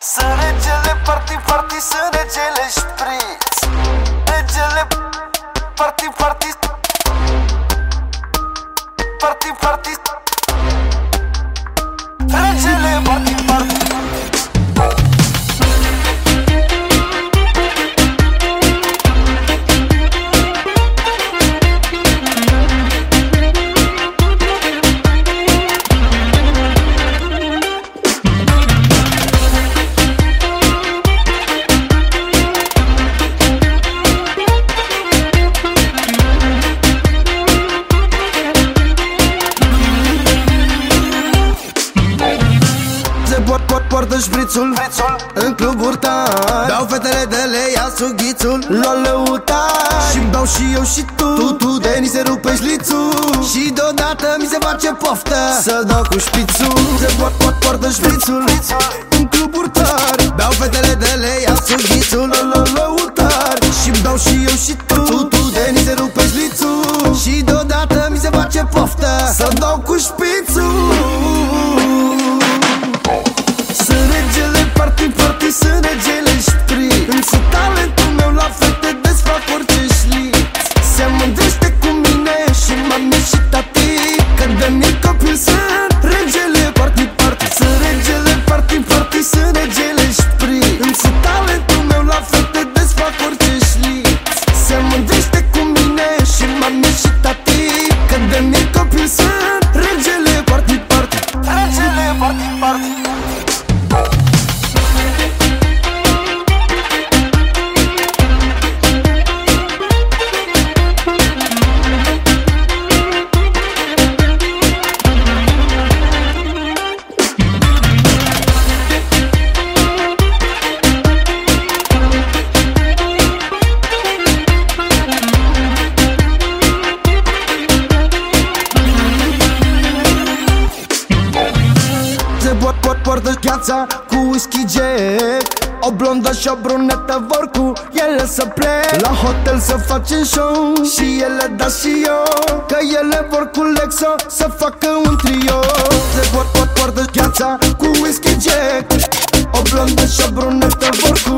Sunt regele party, party, sunt regele șpriț Regele party, party Party, party poart, poartă șprițul Frițul, În cluburi tari Beau fetele de le ia sughițul. La lăutar. Și beau și eu și tu. Tu, tu, de ni se rupe șlițul. Și deodată mi se face poftă. Să dau cu șpițul. Se poart, poart, poartă șprițul. În cluburi tari. Beau fetele de le ia sughițul. La, la poart, poartă gheața cu whisky Jack O blondă și o brunetă vor cu ele să plec La hotel să facem show Și ele da și eu Că ele vor cu Lexo să facă un trio. Se poart, poart, poartă gheața cu whisky Jack O blondă și o brunetă vor cu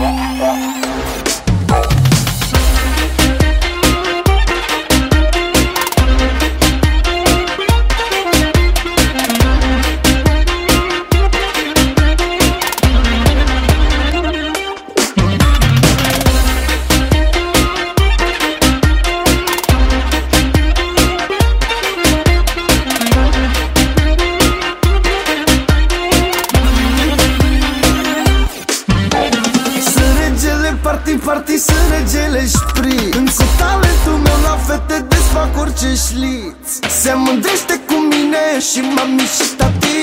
Yeah. Regele șpri Însă talentul meu la fete desfac orice șliț. Se mândrește cu mine și mami și tati